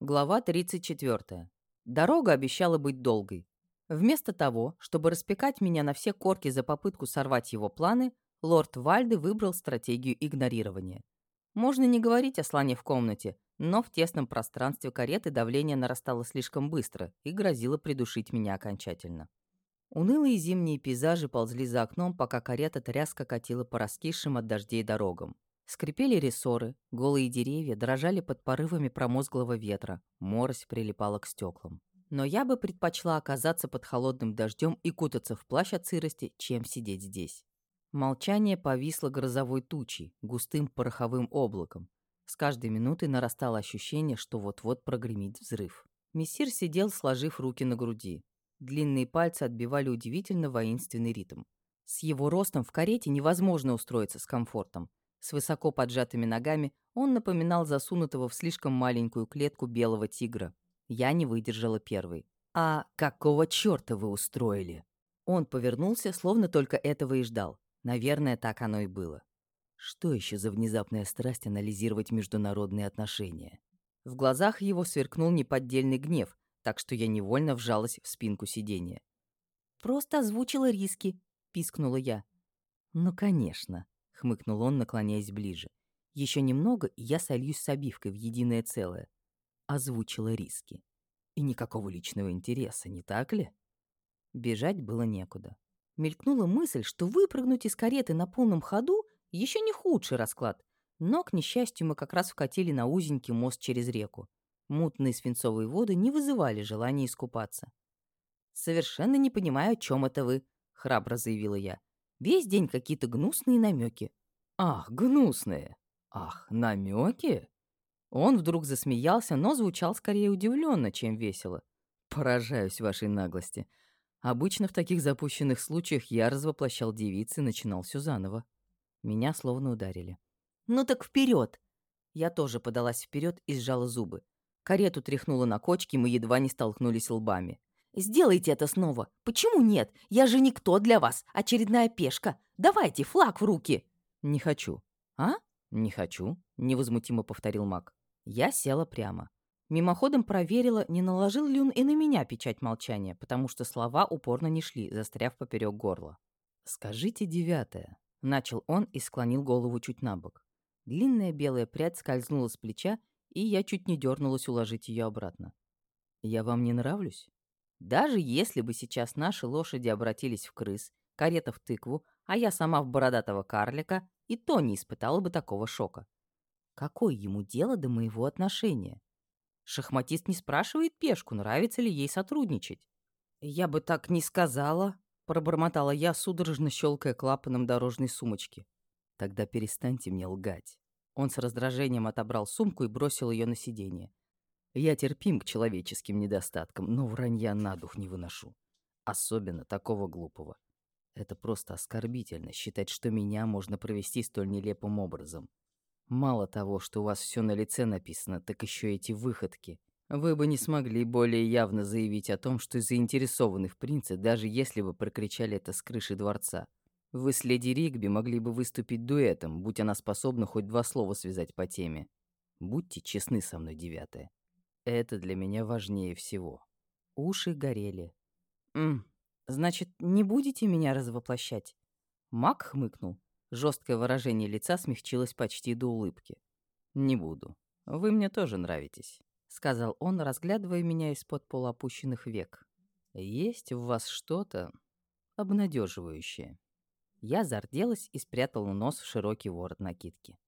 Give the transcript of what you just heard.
Глава 34. Дорога обещала быть долгой. Вместо того, чтобы распекать меня на все корки за попытку сорвать его планы, лорд Вальды выбрал стратегию игнорирования. Можно не говорить о слоне в комнате, но в тесном пространстве кареты давление нарастало слишком быстро и грозило придушить меня окончательно. Унылые зимние пейзажи ползли за окном, пока карета тряска катила по раскисшим от дождей дорогам. Скрипели рессоры, голые деревья дрожали под порывами промозглого ветра, морось прилипала к стеклам. Но я бы предпочла оказаться под холодным дождем и кутаться в плащ от сырости, чем сидеть здесь. Молчание повисло грозовой тучей, густым пороховым облаком. С каждой минутой нарастало ощущение, что вот-вот прогремит взрыв. Мессир сидел, сложив руки на груди. Длинные пальцы отбивали удивительно воинственный ритм. С его ростом в карете невозможно устроиться с комфортом. С высоко поджатыми ногами он напоминал засунутого в слишком маленькую клетку белого тигра. Я не выдержала первой. «А какого чёрта вы устроили?» Он повернулся, словно только этого и ждал. Наверное, так оно и было. Что еще за внезапная страсть анализировать международные отношения? В глазах его сверкнул неподдельный гнев, так что я невольно вжалась в спинку сиденья. «Просто озвучила риски», — пискнула я. «Ну, конечно», — хмыкнул он, наклоняясь ближе. Еще немного, и я сольюсь с обивкой в единое целое. Озвучила риски. И никакого личного интереса, не так ли? Бежать было некуда. Мелькнула мысль, что выпрыгнуть из кареты на полном ходу еще не худший расклад. Но, к несчастью, мы как раз вкатили на узенький мост через реку. Мутные свинцовые воды не вызывали желания искупаться. «Совершенно не понимаю, о чем это вы», — храбро заявила я. Весь день какие-то гнусные намеки. Ах, гнусные. Ах, намеки? Он вдруг засмеялся, но звучал скорее удивленно, чем весело. Поражаюсь вашей наглости. Обычно в таких запущенных случаях я развоплощал девицы и начинал все заново. Меня словно ударили. «Ну так вперед! Я тоже подалась вперед и сжала зубы. Карету тряхнула на кочке, мы едва не столкнулись лбами. Сделайте это снова. Почему нет? Я же никто для вас. Очередная пешка. Давайте флаг в руки. Не хочу. А? Не хочу, невозмутимо повторил маг. Я села прямо. Мимоходом проверила, не наложил ли он и на меня печать молчания, потому что слова упорно не шли, застряв поперек горла. «Скажите девятое», — начал он и склонил голову чуть на бок. Длинная белая прядь скользнула с плеча, и я чуть не дернулась уложить ее обратно. «Я вам не нравлюсь?» Даже если бы сейчас наши лошади обратились в крыс, карета в тыкву, а я сама в бородатого карлика, и то не испытала бы такого шока. Какое ему дело до моего отношения? Шахматист не спрашивает пешку, нравится ли ей сотрудничать. «Я бы так не сказала», — пробормотала я, судорожно щелкая клапаном дорожной сумочки. «Тогда перестаньте мне лгать». Он с раздражением отобрал сумку и бросил ее на сиденье. Я терпим к человеческим недостаткам, но вранья на дух не выношу. Особенно такого глупого. Это просто оскорбительно считать, что меня можно провести столь нелепым образом. Мало того, что у вас все на лице написано, так еще эти выходки. Вы бы не смогли более явно заявить о том, что заинтересованы в принце, даже если бы прокричали это с крыши дворца. Вы с леди Ригби могли бы выступить дуэтом, будь она способна хоть два слова связать по теме. Будьте честны со мной, девятая. Это для меня важнее всего. Уши горели. «М, значит, не будете меня развоплощать?» Мак хмыкнул. Жесткое выражение лица смягчилось почти до улыбки. «Не буду. Вы мне тоже нравитесь», — сказал он, разглядывая меня из-под полуопущенных век. «Есть в вас что-то обнадеживающее». Я зарделась и спрятала нос в широкий ворот накидки.